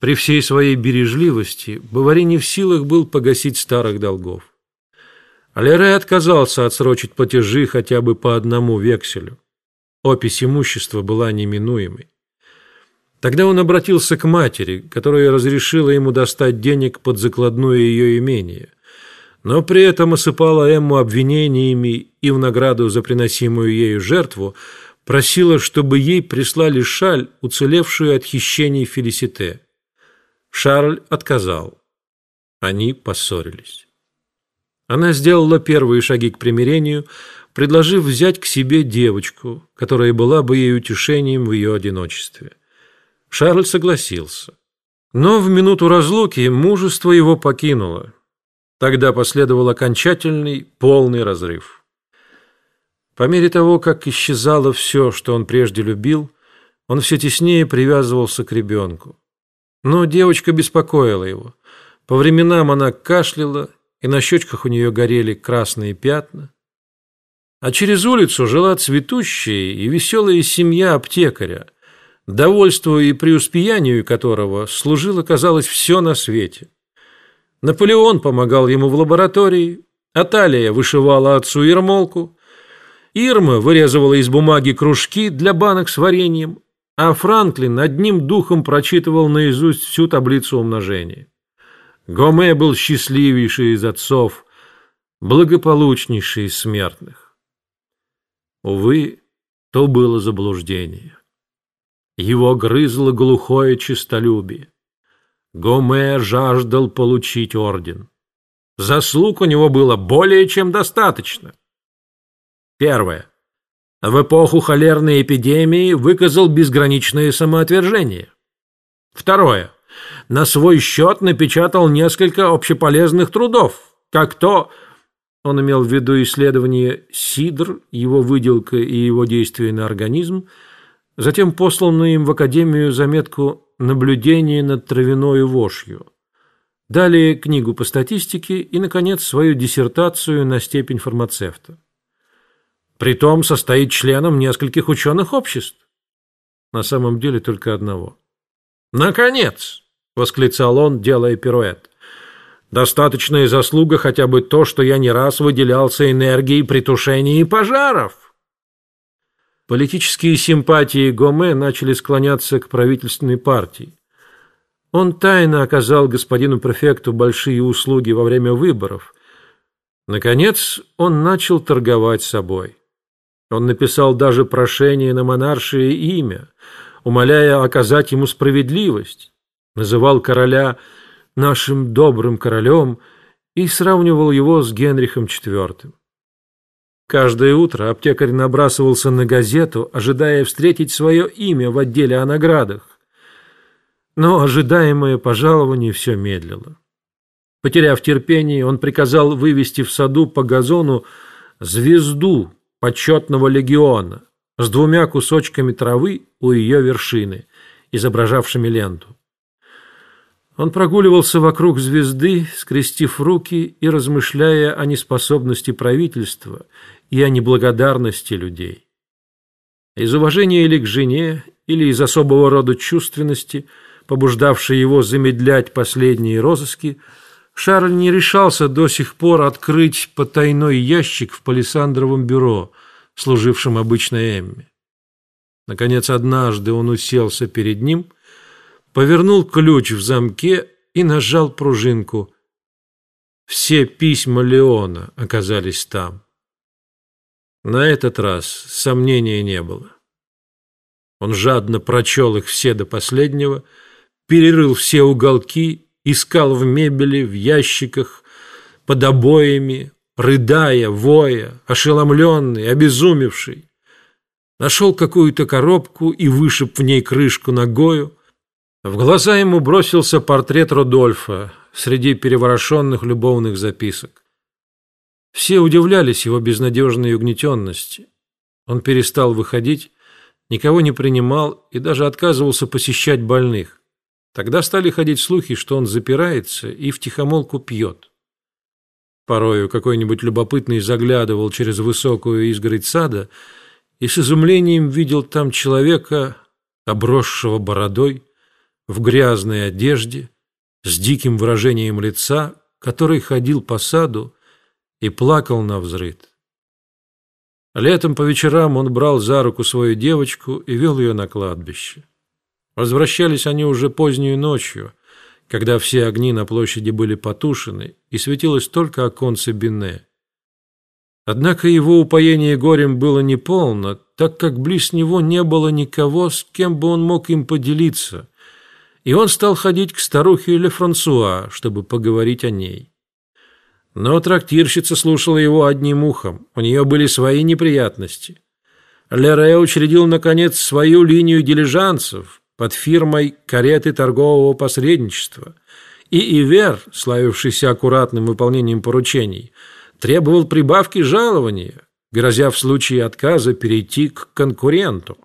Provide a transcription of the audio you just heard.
При всей своей бережливости Бавари не в силах был погасить старых долгов. Алере отказался отсрочить платежи хотя бы по одному векселю. Опись имущества была неминуемой. Тогда он обратился к матери, которая разрешила ему достать денег под закладное ее имение, но при этом осыпала Эмму обвинениями и в награду за приносимую ею жертву просила, чтобы ей прислали шаль, уцелевшую от хищений Фелисите. Шарль отказал. Они поссорились. Она сделала первые шаги к примирению, предложив взять к себе девочку, которая была бы ей утешением в ее одиночестве. Шарль согласился. Но в минуту разлуки мужество его покинуло. Тогда последовал окончательный, полный разрыв. По мере того, как исчезало все, что он прежде любил, он все теснее привязывался к ребенку. Но девочка беспокоила его. По временам она кашляла, и на щечках у нее горели красные пятна. А через улицу жила цветущая и веселая семья аптекаря, довольству и преуспеянию которого служило, казалось, все на свете. Наполеон помогал ему в лаборатории, Аталия вышивала отцу ермолку, Ирма вырезывала из бумаги кружки для банок с вареньем, а Франклин одним духом прочитывал наизусть всю таблицу умножения. Гоме был счастливейший из отцов, благополучнейший из смертных. Увы, то было заблуждение. Его грызло глухое честолюбие. Гоме жаждал получить орден. Заслуг у него было более чем достаточно. Первое. В эпоху холерной эпидемии выказал безграничное самоотвержение. Второе. На свой счет напечатал несколько общеполезных трудов, как то, он имел в виду исследование сидр, его выделка и его действие на организм, Затем посланную им в Академию заметку «Наблюдение над травяной вошью». Далее книгу по статистике и, наконец, свою диссертацию на степень фармацевта. Притом состоит членом нескольких ученых обществ. На самом деле только одного. «Наконец!» — восклицал он, делая пируэт. «Достаточная заслуга хотя бы то, что я не раз выделялся энергией при тушении пожаров». Политические симпатии Гоме начали склоняться к правительственной партии. Он тайно оказал господину префекту большие услуги во время выборов. Наконец, он начал торговать собой. Он написал даже прошение на монаршее имя, умоляя оказать ему справедливость, называл короля нашим добрым королем и сравнивал его с Генрихом IV. Каждое утро аптекарь набрасывался на газету, ожидая встретить свое имя в отделе о наградах. Но ожидаемое пожалование все медлило. Потеряв терпение, он приказал вывести в саду по газону звезду почетного легиона с двумя кусочками травы у ее вершины, изображавшими ленту. Он прогуливался вокруг звезды, скрестив руки и размышляя о неспособности правительства и о неблагодарности людей. Из уважения или к жене, или из особого рода чувственности, побуждавшей его замедлять последние розыски, Шарль не решался до сих пор открыть потайной ящик в палисандровом бюро, служившем обычно Эмме. Наконец, однажды он уселся перед ним, повернул ключ в замке и нажал пружинку. Все письма Леона оказались там. На этот раз сомнения не было. Он жадно прочел их все до последнего, перерыл все уголки, искал в мебели, в ящиках, под обоями, рыдая, воя, ошеломленный, обезумевший. Нашел какую-то коробку и вышиб в ней крышку ногою. В глаза ему бросился портрет Рудольфа среди переворошенных любовных записок. Все удивлялись его безнадежной угнетенности. Он перестал выходить, никого не принимал и даже отказывался посещать больных. Тогда стали ходить слухи, что он запирается и втихомолку пьет. Порою какой-нибудь любопытный заглядывал через высокую изгородь сада и с изумлением видел там человека, обросшего бородой, в грязной одежде, с диким выражением лица, который ходил по саду и плакал на взрыд. Летом по вечерам он брал за руку свою девочку и вел ее на кладбище. Возвращались они уже позднюю ночью, когда все огни на площади были потушены и светилось только оконце Бине. Однако его упоение горем было неполно, так как близ него не было никого, с кем бы он мог им поделиться, и он стал ходить к старухе Ле Франсуа, чтобы поговорить о ней. Но трактирщица слушала его одним ухом, у нее были свои неприятности. Лере учредил, наконец, свою линию дилижансов под фирмой кареты торгового посредничества, и Ивер, славившийся аккуратным выполнением поручений – требовал прибавки жалования, грозя в случае отказа перейти к конкуренту.